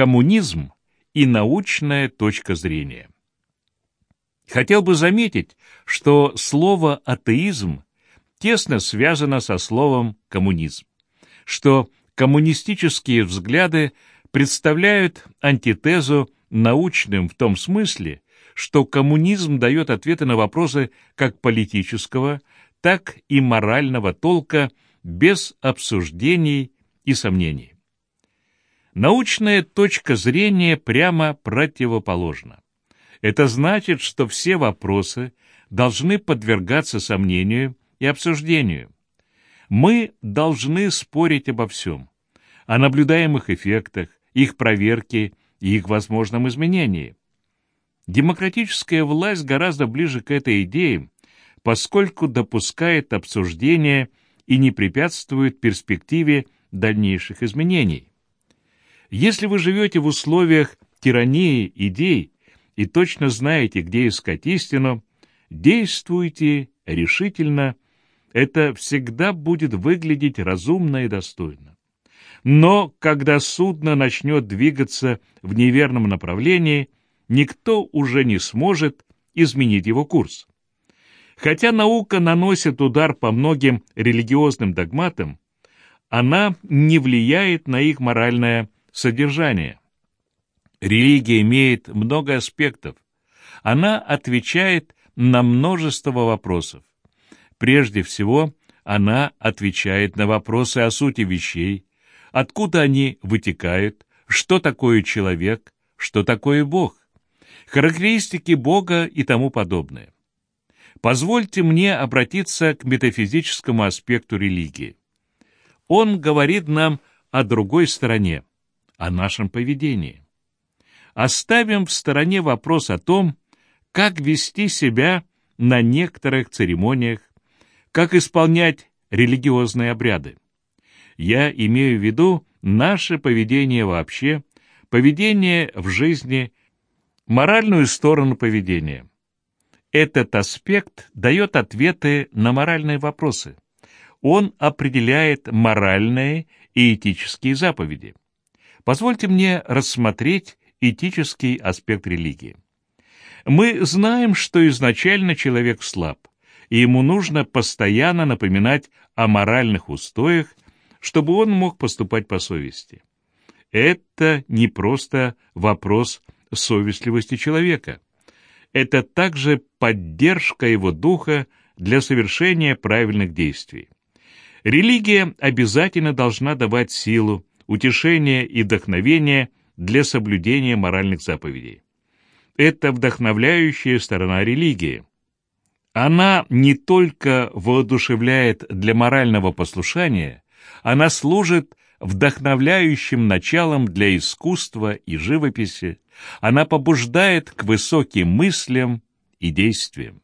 коммунизм и научная точка зрения. Хотел бы заметить, что слово «атеизм» тесно связано со словом «коммунизм», что коммунистические взгляды представляют антитезу научным в том смысле, что коммунизм дает ответы на вопросы как политического, так и морального толка без обсуждений и сомнений. Научная точка зрения прямо противоположна. Это значит, что все вопросы должны подвергаться сомнению и обсуждению. Мы должны спорить обо всем, о наблюдаемых эффектах, их проверке и их возможном изменении. Демократическая власть гораздо ближе к этой идее, поскольку допускает обсуждение и не препятствует перспективе дальнейших изменений. Если вы живете в условиях тирании идей и точно знаете, где искать истину, действуйте решительно, это всегда будет выглядеть разумно и достойно. Но когда судно начнет двигаться в неверном направлении, никто уже не сможет изменить его курс. Хотя наука наносит удар по многим религиозным догматам, она не влияет на их моральное содержание. Религия имеет много аспектов. Она отвечает на множество вопросов. Прежде всего, она отвечает на вопросы о сути вещей, откуда они вытекают, что такое человек, что такое Бог, характеристики Бога и тому подобное. Позвольте мне обратиться к метафизическому аспекту религии. Он говорит нам о другой стороне, о нашем поведении. Оставим в стороне вопрос о том, как вести себя на некоторых церемониях, как исполнять религиозные обряды. Я имею в виду наше поведение вообще, поведение в жизни, моральную сторону поведения. Этот аспект дает ответы на моральные вопросы. Он определяет моральные и этические заповеди. Позвольте мне рассмотреть этический аспект религии. Мы знаем, что изначально человек слаб, и ему нужно постоянно напоминать о моральных устоях, чтобы он мог поступать по совести. Это не просто вопрос совестливости человека. Это также поддержка его духа для совершения правильных действий. Религия обязательно должна давать силу, утешение и вдохновение для соблюдения моральных заповедей. Это вдохновляющая сторона религии. Она не только воодушевляет для морального послушания, она служит вдохновляющим началом для искусства и живописи, она побуждает к высоким мыслям и действиям.